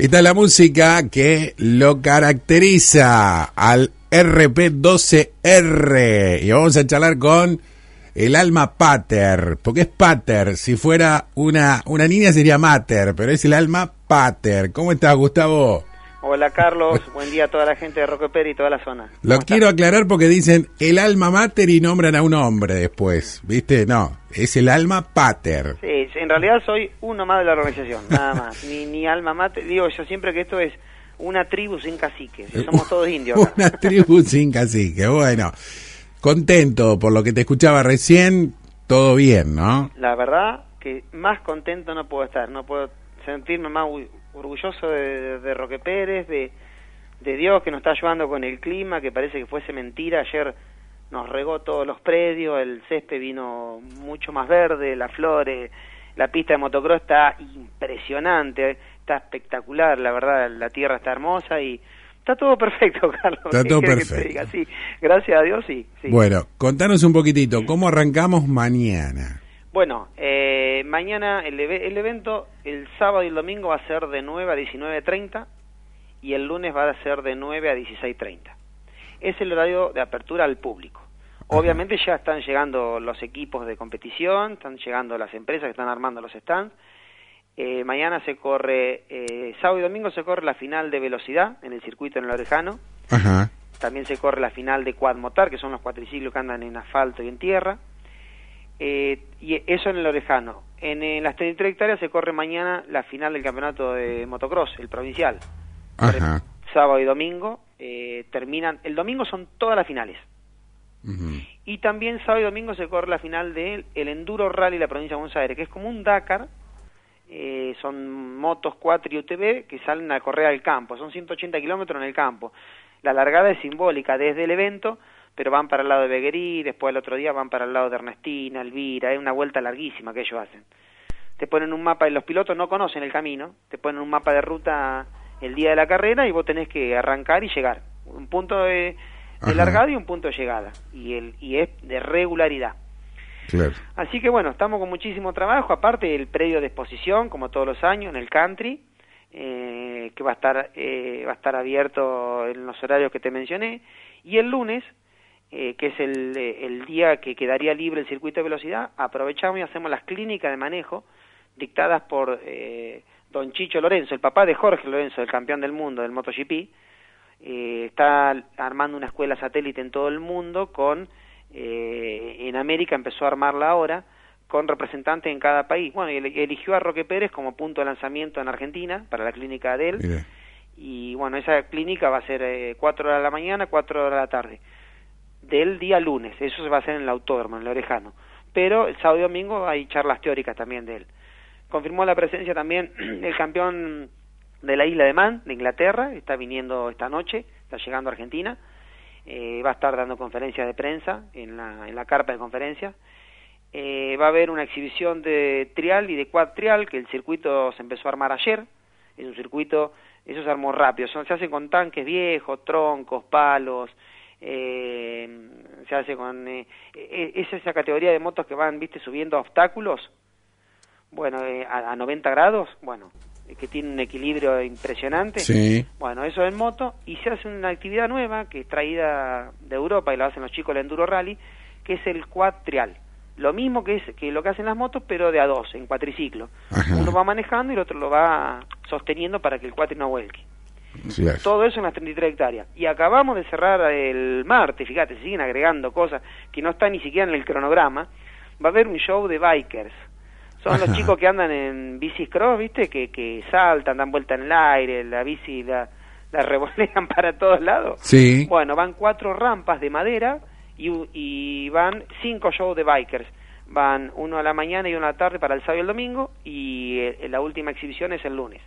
Esta es la música que lo caracteriza al RP12R. Y vamos a charlar con el alma pater, porque es pater. Si fuera una, una niña sería mater, pero es el alma pater. ¿Cómo estás, Gustavo? Hola Carlos, buen día a toda la gente de Roqueper y toda la zona. Lo quiero aclarar porque dicen el alma mater y nombran a un hombre después, ¿viste? No, es el alma pater. Sí, en realidad soy uno más de la organización, nada más. ni, ni alma mater, digo yo siempre que esto es una tribu sin cacique, somos todos indios. una tribu sin cacique, bueno. Contento por lo que te escuchaba recién, todo bien, ¿no? La verdad que más contento no puedo estar, no puedo sentirme más orgulloso de, Roque Pérez, de, de Dios que nos está ayudando con el clima, que parece que fuese mentira. Ayer nos regó todos los predios, el césped vino mucho más verde, las flores, la pista de motocross está impresionante, está espectacular, la verdad, la tierra está hermosa y está todo perfecto, Carlos. Está todo perfecto. Sí, gracias a Dios, sí, Bueno, contanos un poquitito, ¿cómo arrancamos mañana? Bueno, eh, mañana el, el, evento, el sábado y el domingo va a ser de 9 a 19.30 y el lunes va a ser de 9 a 16.30. Es el horario de apertura al público. Obviamente ya están llegando los equipos de competición, están llegando las empresas que están armando los stands. Eh, mañana se corre, eh, sábado y domingo se corre la final de velocidad en el circuito en el Orejano. También se corre la final de quad motor, que son los cuatriciclos que andan en asfalto y en tierra. Eh, y eso en el Orejano. En, las 33 hectáreas se corre mañana la final del campeonato de motocross, el provincial. Sábado y domingo eh, terminan. El domingo son todas las finales. Y también sábado y domingo se corre la final del el Enduro Rally de la provincia de Buenos Aires, que es como un Dakar. Eh, son motos 4 y UTV que salen a correr al campo. Son 180 kilómetros en el campo. La largada es simbólica desde el evento pero van para el lado de Beguerí, después el otro día van para el lado de Ernestina, Elvira, es una vuelta larguísima que ellos hacen. Te ponen un mapa y los pilotos no conocen el camino, te ponen un mapa de ruta el día de la carrera y vos tenés que arrancar y llegar. Un punto de, largada y un punto de llegada. Y, el, y es de regularidad. Así que bueno, estamos con muchísimo trabajo, aparte el predio de exposición, como todos los años, en el country, eh, que va a estar eh, va a estar abierto en los horarios que te mencioné y el lunes eh, que es el, eh, el, día que quedaría libre el circuito de velocidad, aprovechamos y hacemos las clínicas de manejo dictadas por eh, don Chicho Lorenzo, el papá de Jorge Lorenzo, el campeón del mundo del MotoGP. Eh, está armando una escuela satélite en todo el mundo con, en América empezó a armarla ahora, con representantes en cada país. Bueno, eligió a Roque Pérez como punto de lanzamiento en Argentina para la clínica de él. Y bueno, esa clínica va a ser cuatro horas de la mañana, cuatro horas de la tarde del día lunes. Eso se va a hacer en el autódromo, en el Orejano. Pero el sábado y domingo hay charlas teóricas también de él. Confirmó la presencia también el campeón de la isla de Man, de Inglaterra, está viniendo esta noche, está llegando a Argentina. Eh, va a estar dando conferencias de prensa en la, en la carpa de conferencias. Eh, va a haber una exhibición de trial y de quad trial, que el circuito se empezó a armar ayer. Es un circuito, eso se armó rápido. se hace con tanques viejos, troncos, palos, eh, se hace con eh, eh, es esa categoría de motos que van viste subiendo obstáculos. Bueno eh, a, a, 90 grados bueno que tiene un equilibrio impresionante. Bueno eso en moto y se hace una actividad nueva que es traída de Europa y lo hacen los chicos del Enduro Rally que es el quad trial lo mismo que es que lo que hacen las motos pero de a dos en cuatriciclo. Uno va manejando y el otro lo va sosteniendo para que el cuatri no vuelque todo eso en las 33 hectáreas. Y acabamos de cerrar el martes, fíjate, se siguen agregando cosas que no están ni siquiera en el cronograma. Va a haber un show de bikers. Son los chicos que andan en bicis cross, ¿viste? Que, que saltan, dan vuelta en el aire, la bici la, la revolean para todos lados. Sí. Bueno, van cuatro rampas de madera y, y van cinco shows de bikers. Van uno a la mañana y uno a la tarde para el sábado y el domingo y eh, la última exhibición es el lunes.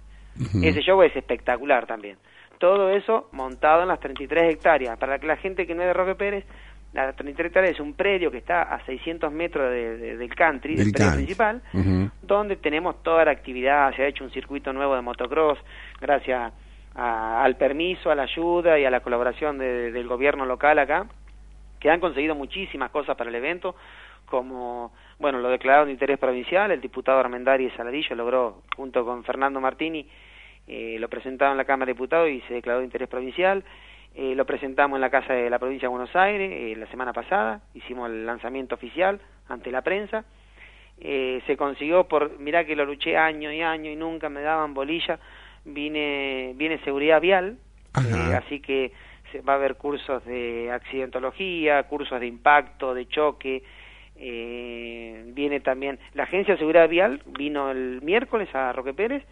Ese show es espectacular también. Todo eso montado en las 33 hectáreas. Para que la gente que no es de Roque Pérez, las 33 hectáreas es un predio que está a 600 metros del country, del, predio principal, donde tenemos toda la actividad. Se ha hecho un circuito nuevo de motocross gracias al permiso, a la ayuda y a la colaboración del gobierno local acá, que han conseguido muchísimas cosas para el evento, como bueno lo declarado de interés provincial, el diputado Armendari Saladillo logró, junto con Fernando Martini, eh, lo presentaron en la Cámara de Diputados y se declaró de interés provincial. Eh, lo presentamos en la Casa de la Provincia de Buenos Aires eh, la semana pasada, hicimos el lanzamiento oficial ante la prensa. Eh, se consiguió por, mirá que lo luché año y año y nunca me daban bolilla, vine, viene seguridad vial, así que se, va a haber cursos de accidentología, cursos de impacto, de choque, eh, viene también la Agencia de Seguridad Vial, vino el miércoles a Roque Pérez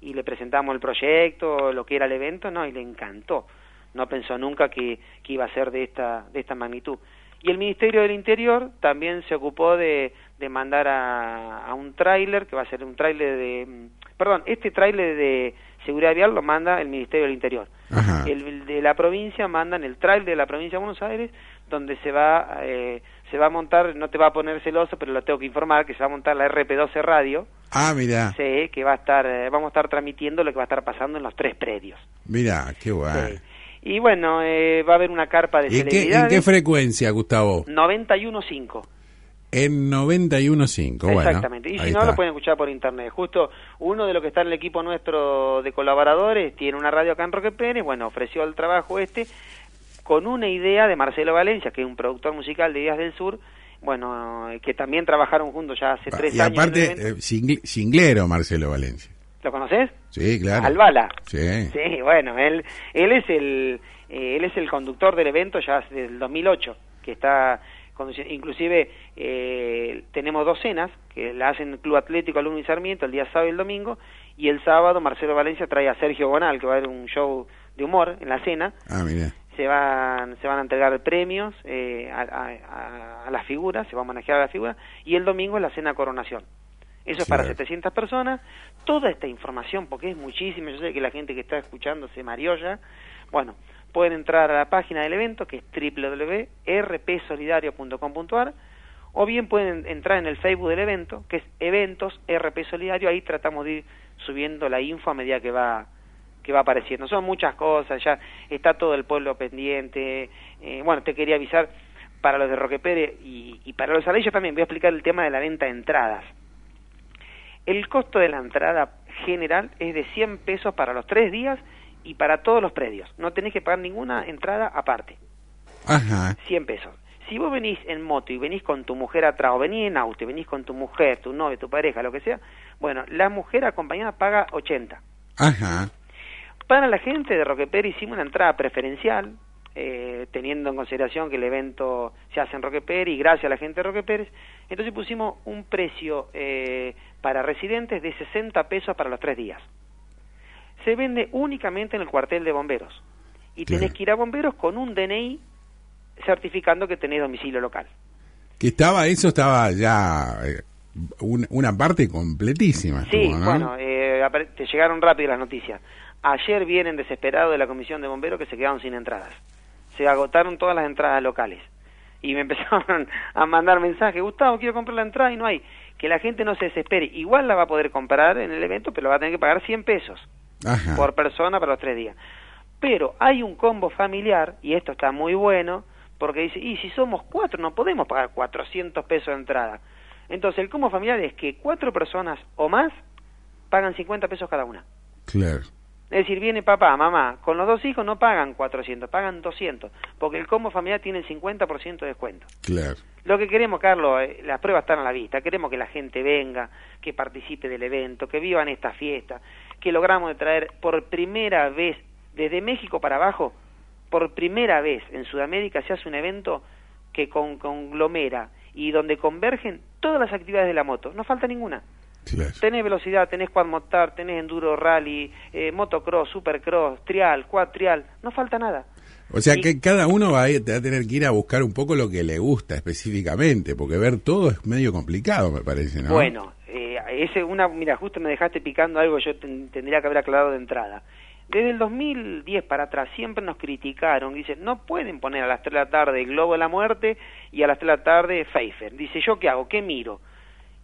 y le presentamos el proyecto, lo que era el evento, no, y le encantó. No pensó nunca que, que iba a ser de esta, de esta magnitud. Y el Ministerio del Interior también se ocupó de, de mandar a, a un tráiler, que va a ser un tráiler de... mm, Perdón, este tráiler de seguridad vial lo manda el Ministerio del Interior. Ajá. El, el de la provincia mandan el tráiler de la provincia de Buenos Aires, donde se va, eh, se va a montar, no te va a poner celoso, pero lo tengo que informar, que se va a montar la RP12 Radio, Ah, mira, sí, que va a estar, eh, vamos a estar transmitiendo lo que va a estar pasando en los tres predios. mira, qué. Sí. Y bueno, eh, va a haber una carpa de ¿Y en qué, celebridades. en qué frecuencia, Gustavo? 91.5. En 91.5, bueno. Exactamente. Y si no, está. lo pueden escuchar por internet. Justo uno de los que está en el equipo nuestro de colaboradores tiene una radio acá en Roque Pérez. Bueno, ofreció el trabajo este con una idea de Marcelo Valencia, que es un productor musical de Días del Sur. Bueno, que también trabajaron juntos ya hace tres y años. el aparte, eh, singl- singlero Marcelo Valencia. ¿Lo conoces? Sí, claro. Albala. Sí. Sí, bueno, él, él es el eh, él es el conductor del evento ya desde el 2008, que está inclusive eh, tenemos dos cenas que la hacen el Club Atlético Alumno y Sarmiento el día sábado y el domingo y el sábado Marcelo Valencia trae a Sergio Bonal que va a haber un show de humor en la cena. Ah, mira. Se van, se van a entregar premios eh, a, a- a- las figuras, se va a manejar a las figuras, y el domingo es la cena coronación. Eso es para Claro. 700 personas. Toda esta información, porque es muchísima, yo sé que la gente que está escuchando se mareó ya. Bueno, pueden entrar a la página del evento, que es www.rpsolidario.com.ar, o bien pueden entrar en el Facebook del evento, que es Eventos RP Solidario, ahí tratamos de ir subiendo la info a medida que va que va apareciendo. Son muchas cosas, ya está todo el pueblo pendiente. Eh, bueno, te quería avisar para los de Roque Pérez y, y para los aleyos también voy a explicar el tema de la venta de entradas. El costo de la entrada general es de 100 pesos para los tres días y para todos los predios. No tenés que pagar ninguna entrada aparte. Ajá. 100 pesos. Si vos venís en moto y venís con tu mujer atrás, o venís en auto y venís con tu mujer, tu novio, tu pareja, lo que sea, bueno, la mujer acompañada paga 80. Ajá. Para la gente de Roque Pérez hicimos una entrada preferencial, eh, teniendo en consideración que el evento se hace en Roque Pérez y gracias a la gente de Roque Pérez, entonces pusimos un precio eh, para residentes de 60 pesos para los tres días. Se vende únicamente en el cuartel de bomberos y tenés Claro. que ir a bomberos con un DNI certificando que tenés domicilio local. Que estaba, eso estaba ya eh, un- una parte completísima. Sí, estuvo, ¿no? bueno, eh, te llegaron rápido las noticias. Ayer vienen desesperados de la Comisión de Bomberos que se quedaron sin entradas. Se agotaron todas las entradas locales. Y me empezaron a mandar mensajes, Gustavo, quiero comprar la entrada y no hay. Que la gente no se desespere. Igual la va a poder comprar en el evento, pero va a tener que pagar 100 pesos Ajá. por persona para los tres días. Pero hay un combo familiar, y esto está muy bueno, porque dice, y si somos cuatro, no podemos pagar 400 pesos de entrada. Entonces, el combo familiar es que cuatro personas o más pagan 50 pesos cada una. Claro. Es decir, viene papá, mamá, con los dos hijos no pagan 400, pagan 200, porque el combo familiar tiene el 50% de descuento. Claro. Lo que queremos, Carlos, eh, las pruebas están a la vista. Queremos que la gente venga, que participe del evento, que vivan esta fiesta, que logramos de traer por primera vez, desde México para abajo, por primera vez en Sudamérica se hace un evento que con, conglomera y donde convergen todas las actividades de la moto. No falta ninguna. Claro. Tenés velocidad, tenés quadmotar, tenés enduro rally, eh, motocross, supercross, trial, quad trial, no falta nada. O sea Y- que cada uno va a, ir- va a tener que ir a buscar un poco lo que le gusta específicamente, porque ver todo es medio complicado, me parece, ¿no? Bueno, ese una, mira, justo me dejaste picando algo yo ten- tendría que haber aclarado de entrada. Desde el 2010 para atrás siempre nos criticaron, dicen, no pueden poner a las 3 de la tarde el Globo de la Muerte y a las 3 de la tarde Pfeiffer. Dice, ¿yo qué hago? ¿Qué miro?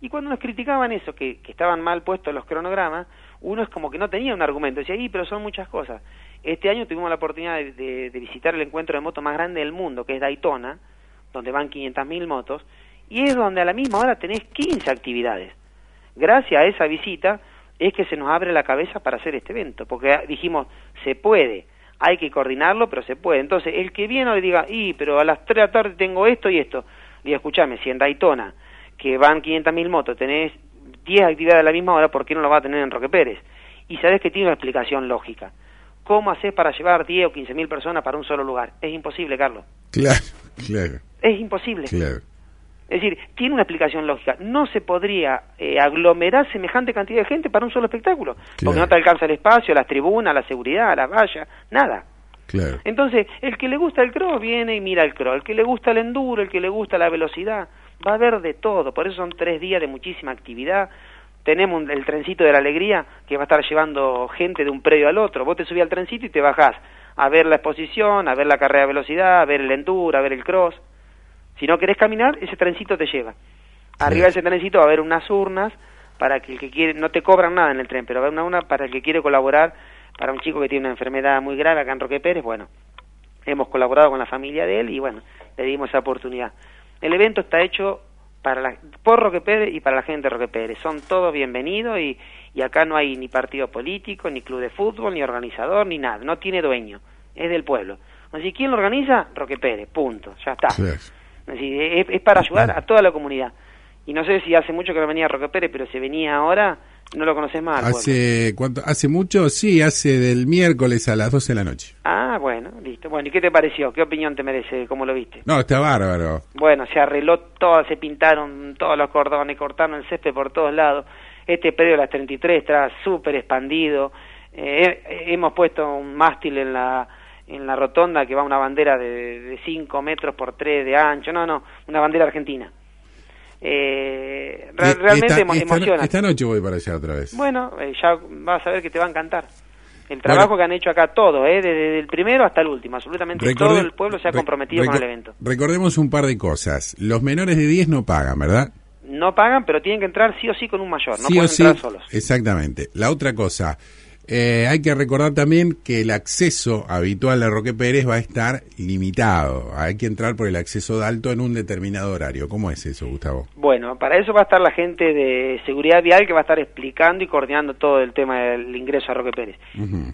Y cuando nos criticaban eso, que, que estaban mal puestos los cronogramas, uno es como que no tenía un argumento, decía, y pero son muchas cosas. Este año tuvimos la oportunidad de, de- de visitar el encuentro de moto más grande del mundo, que es Daytona, donde van 500.000 motos, y es donde a la misma hora tenés 15 actividades. Gracias a esa visita, es que se nos abre la cabeza para hacer este evento, porque dijimos, se puede, hay que coordinarlo, pero se puede. Entonces, el que viene y diga, y, pero a las 3 de la tarde tengo esto y esto, diga, escúchame, si en Daytona, que van 500.000 motos, tenés 10 actividades a la misma hora, ¿por qué no lo va a tener en Roque Pérez? Y sabes que tiene una explicación lógica. ¿Cómo haces para llevar 10 o 15.000 personas para un solo lugar? Es imposible, Carlos. Claro, claro. Es imposible. Claro. Es decir, tiene una explicación lógica. No se podría eh, aglomerar semejante cantidad de gente para un solo espectáculo, porque no te alcanza el espacio, las tribunas, la seguridad, las vallas, nada. Claro. Entonces, el que le gusta el cross viene y mira el cross, el que le gusta el enduro, el que le gusta la velocidad, va a haber de todo. Por eso son tres días de muchísima actividad. Tenemos el trencito de la alegría que va a estar llevando gente de un predio al otro. Vos te subís al trencito y te bajás a ver la exposición, a ver la carrera de velocidad, a ver el enduro, a ver el cross. Si no querés caminar, ese trencito te lleva. Arriba de ese trencito va a haber unas urnas para que el que quiere, no te cobran nada en el tren, pero va a haber una urna para el que quiere colaborar, para un chico que tiene una enfermedad muy grave acá en Roque Pérez, bueno, hemos colaborado con la familia de él y bueno, le dimos esa oportunidad. El evento está hecho para la, por Roque Pérez y para la gente de Roque Pérez. Son todos bienvenidos y, y acá no hay ni partido político, ni club de fútbol, ni organizador, ni nada. No tiene dueño, es del pueblo. Así, ¿quién lo organiza? Roque Pérez, punto, ya está. Es, es, para ayudar a toda la comunidad. Y no sé si hace mucho que no venía Roque Pérez, pero si venía ahora, no lo conoces más. ¿Hace cuánto? ¿Hace mucho? Sí, hace del miércoles a las 12 de la noche. Ah, bueno, listo. Bueno, ¿y qué te pareció? ¿Qué opinión te merece? ¿Cómo lo viste? No, está bárbaro. Bueno, se arregló todo, se pintaron todos los cordones, cortaron el césped por todos lados. Este predio de las 33 está súper expandido. Eh, hemos puesto un mástil en la en la rotonda que va una bandera de 5 metros por 3 de ancho, no, no, una bandera argentina. Eh, realmente emociona. Esta noche voy para allá otra vez. Bueno, eh, ya vas a ver que te va a encantar. El trabajo que han hecho acá todo, eh, desde el primero hasta el último, absolutamente todo el pueblo se ha comprometido con el evento. Recordemos un par de cosas. Los menores de 10 no pagan, ¿verdad? No pagan, pero tienen que entrar sí o sí con un mayor, no pueden entrar solos. Exactamente. La otra cosa, eh, hay que recordar también que el acceso habitual a Roque Pérez va a estar limitado. Hay que entrar por el acceso de alto en un determinado horario. ¿Cómo es eso, Gustavo? Bueno, para eso va a estar la gente de seguridad vial que va a estar explicando y coordinando todo el tema del ingreso a Roque Pérez.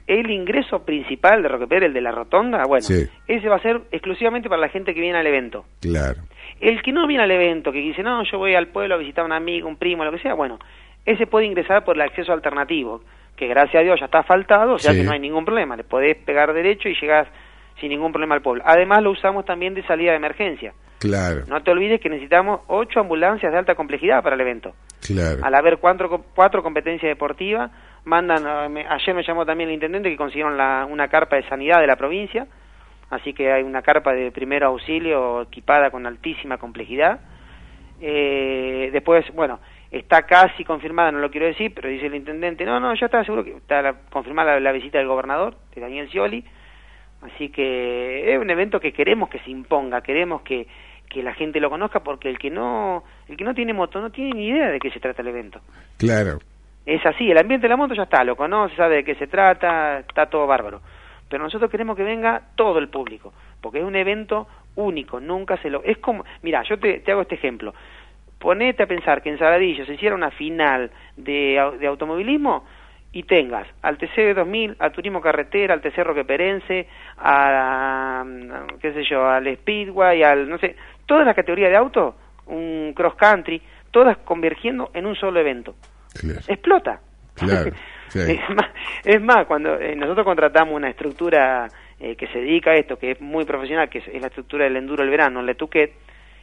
El ingreso principal de Roque Pérez, el de la rotonda, bueno, ese va a ser exclusivamente para la gente que viene al evento. Claro. El que no viene al evento, que dice, no, yo voy al pueblo a visitar a un amigo, un primo, lo que sea, bueno, ese puede ingresar por el acceso alternativo que gracias a Dios ya está asfaltado, o sea que no hay ningún problema, le podés pegar derecho y llegás sin ningún problema al pueblo. Además lo usamos también de salida de emergencia. Claro. No te olvides que necesitamos ocho ambulancias de alta complejidad para el evento. Claro. Al haber cuatro, cuatro competencias deportivas, mandan, eh, ayer me llamó también el intendente que consiguieron la, una carpa de sanidad de la provincia, así que hay una carpa de primer auxilio equipada con altísima complejidad. Eh, después, bueno, está casi confirmada, no lo quiero decir, pero dice el intendente, no, no, ya está seguro que está confirmada la, visita del gobernador, de Daniel Scioli, así que es un evento que queremos que se imponga, queremos que, que la gente lo conozca, porque el que no el que no tiene moto no tiene ni idea de qué se trata el evento. Claro. Es así, el ambiente de la moto ya está, lo conoce, sabe de qué se trata, está todo bárbaro. Pero nosotros queremos que venga todo el público, porque es un evento único, nunca se lo... Es como, mira, yo te, te hago este ejemplo ponete a pensar que en Saladillo se hiciera una final de, de automovilismo y tengas al TC 2000, al Turismo Carretera, al TC Roqueperense, a, qué sé yo, al Speedway, al, no sé, todas las categorías de auto, un cross country, todas convergiendo en un solo evento. Explota. es, más, cuando eh, nosotros contratamos una estructura eh, que se dedica a esto, que es muy profesional, que es, la estructura del enduro del verano, el Tuquet,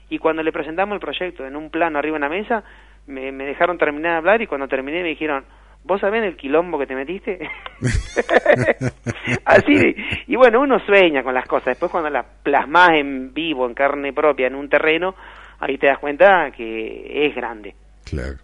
y cuando le presentamos el proyecto en un plano arriba en la mesa, me, dejaron terminar de hablar y cuando terminé me dijeron, ¿vos sabés el quilombo que te metiste? Así, y bueno, uno sueña con las cosas, después cuando las plasmas en vivo, en carne propia, en un terreno, ahí te das cuenta que es grande. Claro.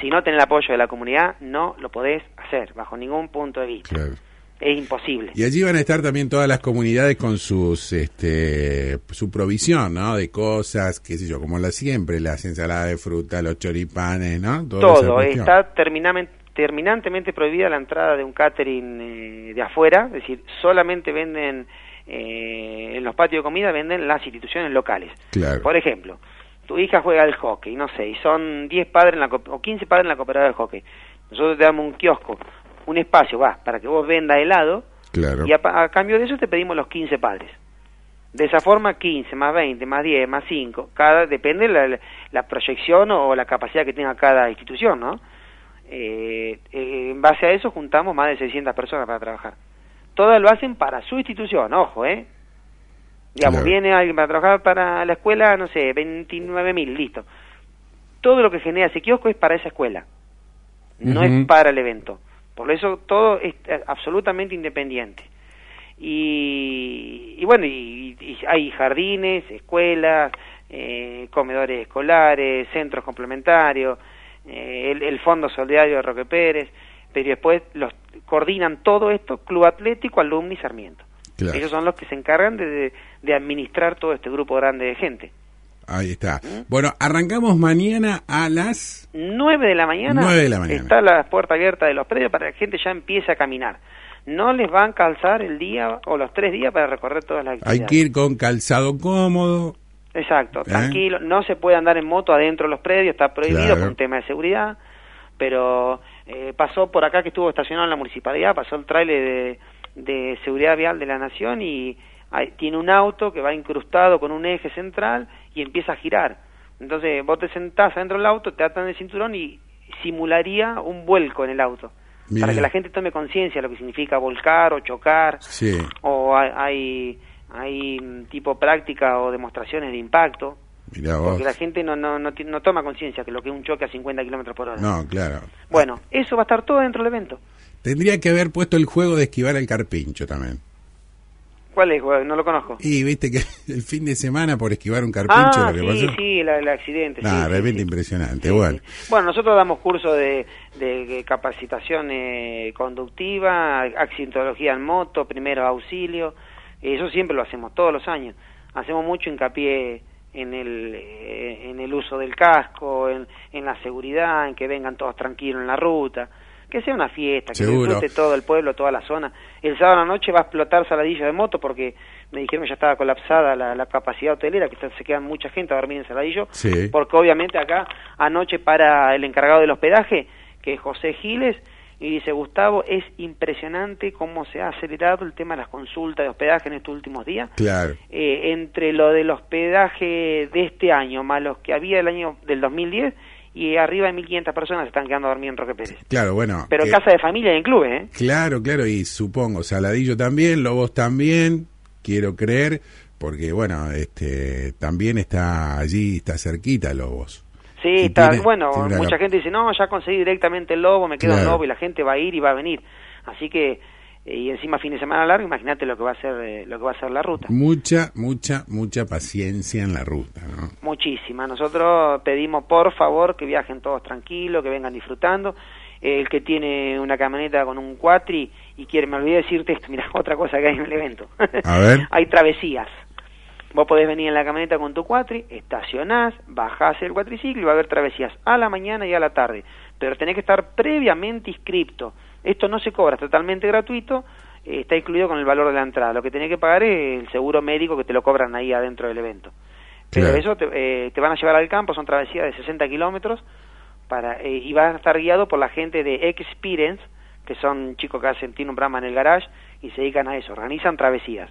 Si no tenés el apoyo de la comunidad, no lo podés hacer, bajo ningún punto de vista. Claro es imposible. Y allí van a estar también todas las comunidades con sus este su provisión, ¿no? De cosas, qué sé yo, como la siempre, las ensaladas de fruta, los choripanes, ¿no? Todo, está terminantemente prohibida la entrada de un catering eh, de afuera, es decir, solamente venden eh, en los patios de comida venden las instituciones locales. Claro. Por ejemplo, tu hija juega al hockey, no sé, y son 10 padres en la, o 15 padres en la cooperativa de hockey Nosotros te damos un kiosco, un espacio, va, para que vos vendas helado, Claro. y a, a cambio de eso te pedimos los 15 padres. De esa forma, 15, más 20, más 10, más 5, cada, depende la, la- proyección o la capacidad que tenga cada institución, ¿no? Eh, eh, en base a eso juntamos más de 600 personas para trabajar. Todas lo hacen para su institución, ojo, ¿eh? Digamos, Claro. viene alguien para trabajar para la escuela, no sé, 29.000, listo. Todo lo que genera ese kiosco es para esa escuela, no es para el evento. Por eso todo es eh, absolutamente independiente. Y, y bueno, y, y hay jardines, escuelas, eh, comedores escolares, centros complementarios, eh, el, el Fondo Solidario de Roque Pérez, pero después los coordinan todo esto Club Atlético, Alumni y Sarmiento. Claro. Ellos son los que se encargan de- de administrar todo este grupo grande de gente. Ahí está. Bueno, arrancamos mañana a las... 9 de la mañana, Nueve de la mañana. está la puerta abierta de los predios para que la gente ya empiece a caminar. No les van a calzar el día o los tres días para recorrer todas las Hay actividades. que ir con calzado cómodo. Exacto, ¿Eh? tranquilo. No se puede andar en moto adentro de los predios, está prohibido Claro. por un tema de seguridad. Pero eh, pasó por acá que estuvo estacionado en la municipalidad, pasó el trailer de, de seguridad vial de la nación y tiene un auto que va incrustado con un eje central y empieza a girar. Entonces vos te sentás adentro del auto, te atan el cinturón y simularía un vuelco en el auto. Mirá. Para que la gente tome conciencia de lo que significa volcar o chocar Sí. o hay, hay, hay, mm, tipo práctica o demostraciones de impacto, Mirá vos. porque la gente no, no, no, no toma conciencia que lo que es un choque a 50 kilómetros por hora. No, claro. Bueno, eso va a estar todo dentro del evento. Tendría que haber puesto el juego de esquivar al carpincho también. ¿Cuál es? No lo conozco. Y viste que el fin de semana por esquivar un carpincho ah, lo que sí, pasó. sí, la- el accidente. Nah, sí, realmente sí. impresionante. Sí, bueno. Bueno, nosotros damos cursos de, de capacitación eh, conductiva, accidentología en moto, primeros auxilios. Eso siempre lo hacemos todos los años. Hacemos mucho hincapié en el, eh, en el uso del casco, en, en la seguridad, en que vengan todos tranquilos en la ruta. Que sea una fiesta, que Seguro. disfrute todo el pueblo, toda la zona. El sábado a la noche va a explotar Saladillo de moto porque me dijeron que ya estaba colapsada la, la capacidad hotelera, que se queda mucha gente a dormir en Saladillo sí. porque obviamente acá anoche para el encargado del hospedaje, que es José Giles, y dice Gustavo, es impresionante cómo se ha acelerado el tema de las consultas de hospedaje en estos últimos días. Claro. Eh, entre lo del hospedaje de este año más los que había el año del 2010 y arriba de 1.500 personas se están quedando a dormir en Roque Pérez. Claro, bueno. Pero que- casa de familia y en clubes, ¿eh? Claro, claro, y supongo, Saladillo también, Lobos también, quiero creer, porque bueno, este también está allí, está cerquita Lobos. Sí, Y está, tiene- bueno, tiene mucha cap- gente dice, no, ya conseguí directamente el lobo, me quedo en Claro. lobo y la gente va a ir y va a venir. Así que, eh, y encima fin de semana largo, imagínate lo que va a ser eh, lo que va a ser la ruta. Mucha, mucha, mucha paciencia en la ruta, ¿no? Muchísima. Nosotros pedimos por favor que viajen todos tranquilos, que vengan disfrutando. Eh, El que tiene una camioneta con un cuatri y quiere, me olvidé decirte esto, mira, otra cosa que hay en el evento. A ver. hay travesías. Vos podés venir en la camioneta con tu cuatri, estacionás, bajás el cuatriciclo y va a haber travesías a la mañana y a la tarde. Pero tenés que estar previamente inscripto. Esto no se cobra, es totalmente gratuito, eh, está incluido con el valor de la entrada. Lo que tenés que pagar es el seguro médico que te lo cobran ahí adentro del evento. Pero Claro. eso te, eh, te van a llevar al campo, son travesías de 60 kilómetros para, eh, y vas a estar guiado por la gente de Experience, que son chicos que hacen, tienen un programa en el garage y se dedican a eso, organizan travesías.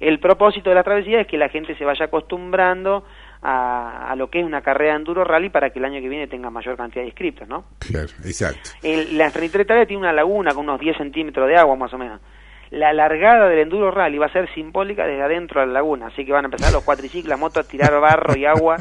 El propósito de la travesía es que la gente se vaya acostumbrando a, a lo que es una carrera de enduro rally para que el año que viene tenga mayor cantidad de inscriptos, ¿no? Claro, exacto. El, la 33 Italia tiene una laguna con unos 10 centímetros de agua más o menos. La largada del enduro rally va a ser simbólica desde adentro de la laguna, así que van a empezar los cuatriciclos, las motos a tirar barro y agua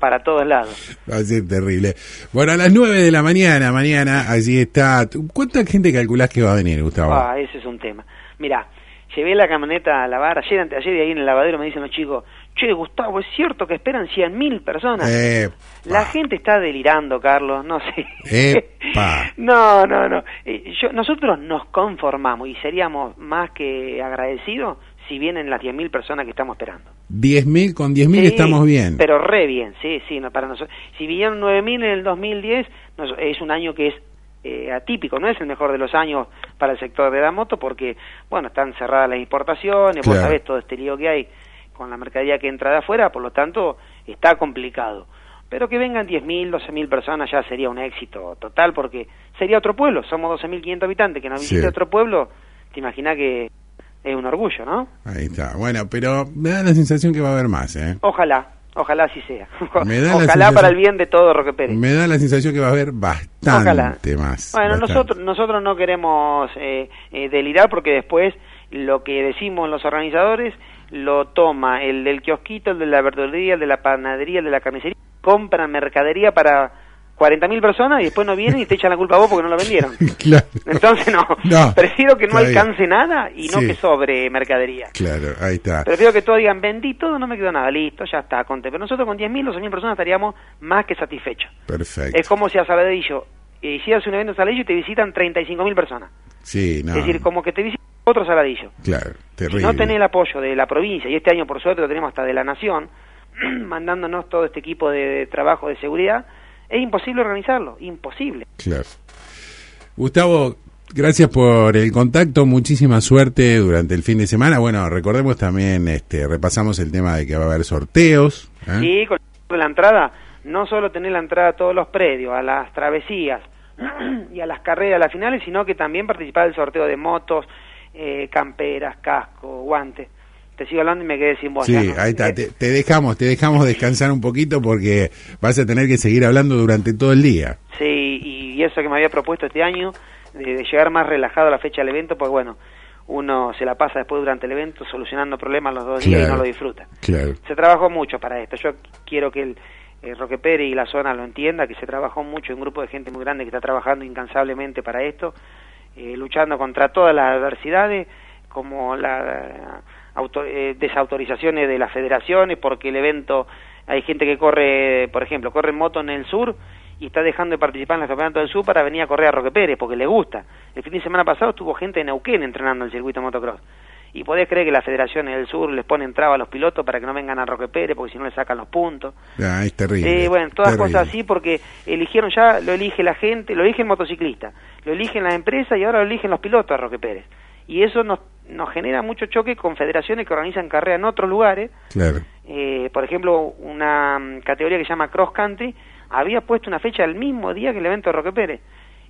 para todos lados. Va a ser terrible. Bueno, a las 9 de la mañana, mañana, allí está. ¿Cuánta gente calculás que va a venir, Gustavo? Ah, ese es un tema. Mirá, llevé la camioneta a lavar ayer, anteayer y ahí en el lavadero me dicen los chicos, che, Gustavo, ¿es cierto que esperan 100.000 personas? Epa. La gente está delirando, Carlos, no sé. Epa. no, no, no. Eh, Yo, nosotros nos conformamos y seríamos más que agradecidos si vienen las 10.000 personas que estamos esperando. 10.000, con 10.000 Sí, estamos bien. Pero re bien, sí, sí, no, para nosotros. Si vinieron 9.000 en el 2010, nos- es un año que es eh, atípico, no es el mejor de los años para el sector de la moto porque, bueno, están cerradas las importaciones, vos Claro. sabés todo este lío que hay con la mercadería que entra de afuera, por lo tanto, está complicado. Pero que vengan 10.000, 12.000 personas ya sería un éxito total porque sería otro pueblo. Somos 12.500 habitantes que nos visite Sí. otro pueblo. Te imaginas que es un orgullo, ¿no? Ahí está. Bueno, pero me da la sensación que va a haber más, ¿eh? Ojalá, ojalá así sea. Me da la Ojalá para el bien de todo Roque Pérez. Me da la sensación que va a haber bastante Ojalá. más. Bueno, bastante. nosotros nosotros no queremos eh, eh, delirar porque después lo que decimos los organizadores lo toma el del kiosquito, el de la verdulería, el de la panadería, el de la carnicería, compran mercadería para 40.000 personas y después no vienen y te echan la culpa a vos porque no lo vendieron. claro. Entonces no, No, prefiero que no bien. alcance nada y no Sí. que sobre mercadería. Claro, ahí está. Prefiero que todos digan, vendí todo, no me quedó nada, listo, ya está, conté. Pero nosotros con 10.000, 12.000 personas estaríamos más que satisfechos. Perfecto. Es como si a Saladillo eh, hicieras un evento en Saladillo y te visitan 35.000 personas. Sí, no. Es decir, como que te visita otro Saladillo. Claro, Si terrible. no tenés el apoyo de la provincia, y este año por suerte lo tenemos hasta de la Nación, mandándonos todo este equipo de, trabajo de seguridad, es imposible organizarlo, imposible. Claro. Gustavo, gracias por el contacto, muchísima suerte durante el fin de semana. Bueno, recordemos también, este, repasamos el tema de que va a haber sorteos. ¿eh? Y con la entrada, no solo tener la entrada a todos los predios, a las travesías y a las carreras, a las finales, sino que también participar del sorteo de motos, eh, camperas, casco, guantes. Te sigo hablando y me quedé sin voz. Sí, ahí está. Te, te dejamos, te dejamos descansar un poquito porque vas a tener que seguir hablando durante todo el día. Sí, y eso que me había propuesto este año, de, de llegar más relajado a la fecha del evento, pues bueno, uno se la pasa después durante el evento solucionando problemas los dos días y no lo disfruta. Claro. Se trabajó mucho para esto. Yo quiero que el eh, Roque Pérez y la zona lo entienda, que se trabajó mucho, un grupo de gente muy grande que está trabajando incansablemente para esto, eh, luchando contra todas las adversidades, como la auto- eh, desautorizaciones de las federaciones, porque el evento, hay gente que corre, por ejemplo, corre en moto en el sur y está dejando de participar en los campeonatos del sur para venir a correr a Roque Pérez, porque le gusta. El fin de semana pasado estuvo gente de Neuquén entrenando el circuito motocross. Y podés creer que las federaciones del sur les ponen traba a los pilotos para que no vengan a Roque Pérez, porque si no le sacan los puntos. Ah, es terrible. Sí, bueno, todas terrible. cosas así porque eligieron ya, lo elige la gente, lo elige el motociclista, lo eligen las empresas y ahora lo eligen los pilotos a Roque Pérez. Y eso nos, nos genera mucho choque con federaciones que organizan carreras en otros lugares. Claro. Eh, por ejemplo, una mm, categoría que se llama Cross Country había puesto una fecha el mismo día que el evento de Roque Pérez.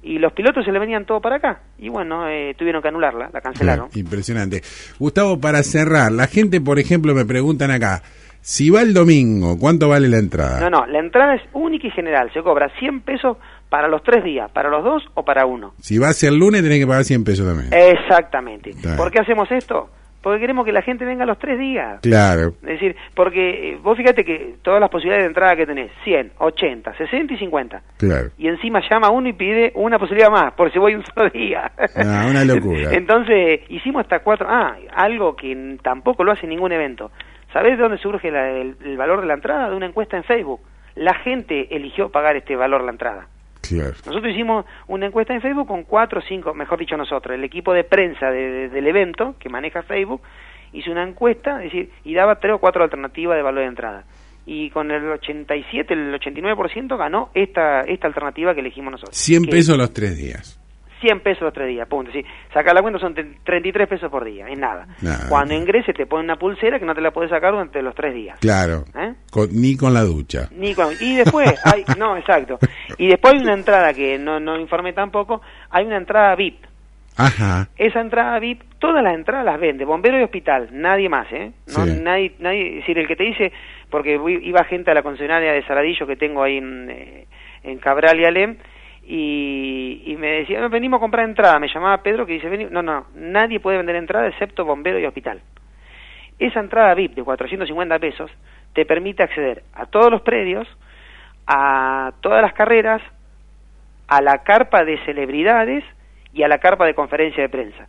Y los pilotos se le venían todo para acá. Y bueno, eh, tuvieron que anularla, la cancelaron. Impresionante. Gustavo, para cerrar, la gente, por ejemplo, me preguntan acá, si va el domingo, ¿cuánto vale la entrada? No, no, la entrada es única y general. Se cobra 100 pesos para los tres días, para los dos o para uno. Si va a ser lunes, tenés que pagar 100 pesos también. Exactamente. Está. ¿Por qué hacemos esto? Porque queremos que la gente venga los tres días. Claro, Es decir, porque eh, vos fíjate que todas las posibilidades de entrada que tenés, 100, 80, 60 y 50. claro. Y encima llama uno y pide una posibilidad más, por si voy un solo día. Ah, una locura. Entonces, hicimos hasta cuatro... Ah, algo que tampoco lo hace ningún evento. ¿Sabés de dónde surge la- el, el valor de la entrada? De una encuesta en Facebook. La gente eligió pagar este valor la entrada. Claro. Nosotros hicimos una encuesta en Facebook con cuatro o cinco, mejor dicho nosotros, el equipo de prensa de- de- del evento que maneja Facebook hizo una encuesta, es decir, y daba tres o cuatro alternativas de valor de entrada. Y con el 87, el 89% ganó esta esta alternativa que elegimos nosotros. 100 Que- pesos los tres días. 100 pesos los tres días, punto. Sí, sacar la cuenta son tre- 33 pesos por día, es nada. Nada. Cuando ingreses te ponen una pulsera que no te la puedes sacar durante los tres días. Claro. ¿Eh? Con- ni con la ducha. Ni con- y después, hay, no, exacto. Y después hay una entrada que no, no informé tampoco, hay una entrada VIP. Ajá. Esa entrada VIP, todas las entradas las vende, bombero y hospital, nadie más, ¿eh? No, Sí. nadie, nadie, es decir, el que te dice, porque iba gente a la concesionaria de Saladillo que tengo ahí en, eh, en Cabral y Alem, y, y me decía, "No, venimos a comprar entrada, me llamaba Pedro que dice, "Vení". no, no, nadie puede vender entrada excepto bombero y hospital. Esa entrada VIP de 450 pesos te permite acceder a todos los predios, a todas las carreras, a la carpa de celebridades y a la carpa de conferencia de prensa.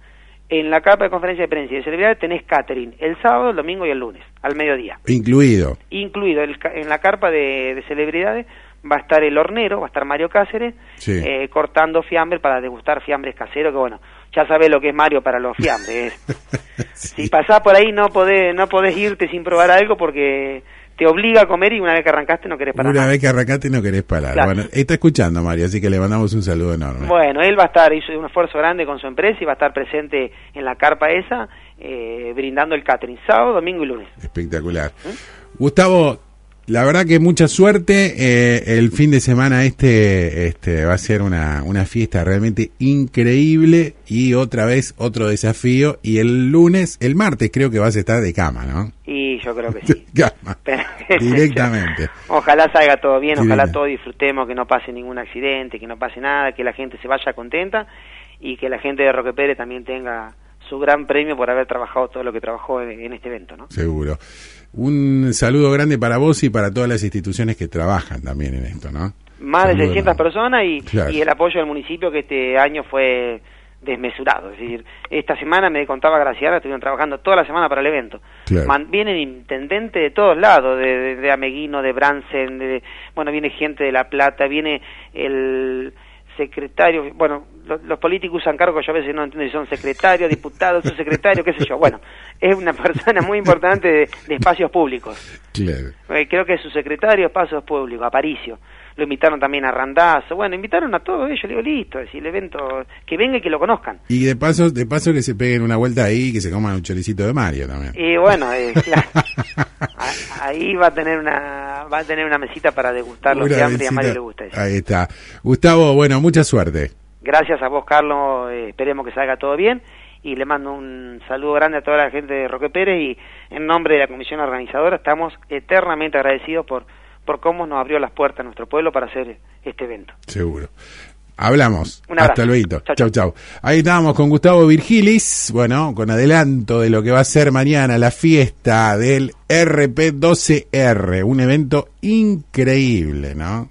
En la carpa de conferencia de prensa y de celebridades tenés catering el sábado, el domingo y el lunes, al mediodía. Incluido. Incluido el en la carpa de, de celebridades va a estar el hornero, va a estar Mario Cáceres, Sí. eh, cortando fiambre para degustar fiambres caseros, que bueno, ya sabés lo que es Mario para los fiambres. Sí. Si pasás por ahí no podés, no podés irte sin probar algo porque te obliga a comer y una vez que arrancaste no querés parar. Una vez que arrancaste no querés parar. Claro. Bueno, está escuchando, Mario, así que le mandamos un saludo enorme. Bueno, él va a estar, hizo un esfuerzo grande con su empresa y va a estar presente en la carpa esa, eh, brindando el catering sábado, domingo y lunes. Espectacular. Gustavo, La verdad que mucha suerte. Eh, el fin de semana este, este va a ser una, una fiesta realmente increíble y otra vez otro desafío. Y el lunes, el martes creo que vas a estar de cama, ¿no? Y yo creo que sí. Cama, directamente. ojalá salga todo bien, ojalá todos disfrutemos, que no pase ningún accidente, que no pase nada, que la gente se vaya contenta y que la gente de Roque Pérez también tenga su gran premio por haber trabajado todo lo que trabajó en, este evento, ¿no? Seguro. Un saludo grande para vos y para todas las instituciones que trabajan también en esto, ¿no? Más de 600 personas y, y el apoyo del municipio que este año fue desmesurado. Es decir, esta semana me contaba Graciana, estuvieron trabajando toda la semana para el evento. vienen intendentes de todos lados, de, de, Ameguino, de Bransen, de, bueno, viene gente de La Plata, viene el secretario, bueno, los, políticos usan cargos, yo a veces no entiendo si son secretarios, diputados, subsecretarios, qué sé yo. Bueno, es una persona muy importante de, espacios públicos. Eh, creo que es su secretario de espacios públicos, Aparicio. Lo invitaron también a Randazo, bueno, invitaron a todos ellos, le digo, listo, es decir, el evento, que venga y que lo conozcan. Y de paso, de paso que se peguen una vuelta ahí y que se coman un choricito de Mario también. Y bueno, eh, claro, ahí va a tener una va a tener una mesita para degustar lo que a Mario le gusta. Ahí está. Gustavo, bueno, mucha suerte. Gracias a vos, Carlos. Eh, esperemos que salga todo bien. Y le mando un saludo grande a toda la gente de Roque Pérez. Y en nombre de la comisión organizadora, estamos eternamente agradecidos por, por cómo nos abrió las puertas a nuestro pueblo para hacer este evento. Seguro. Hablamos. Hasta luego. Chau, chau. Ahí estábamos con Gustavo Virgilis, bueno, con adelanto de lo que va a ser mañana la fiesta del RP12R, un evento increíble, ¿no?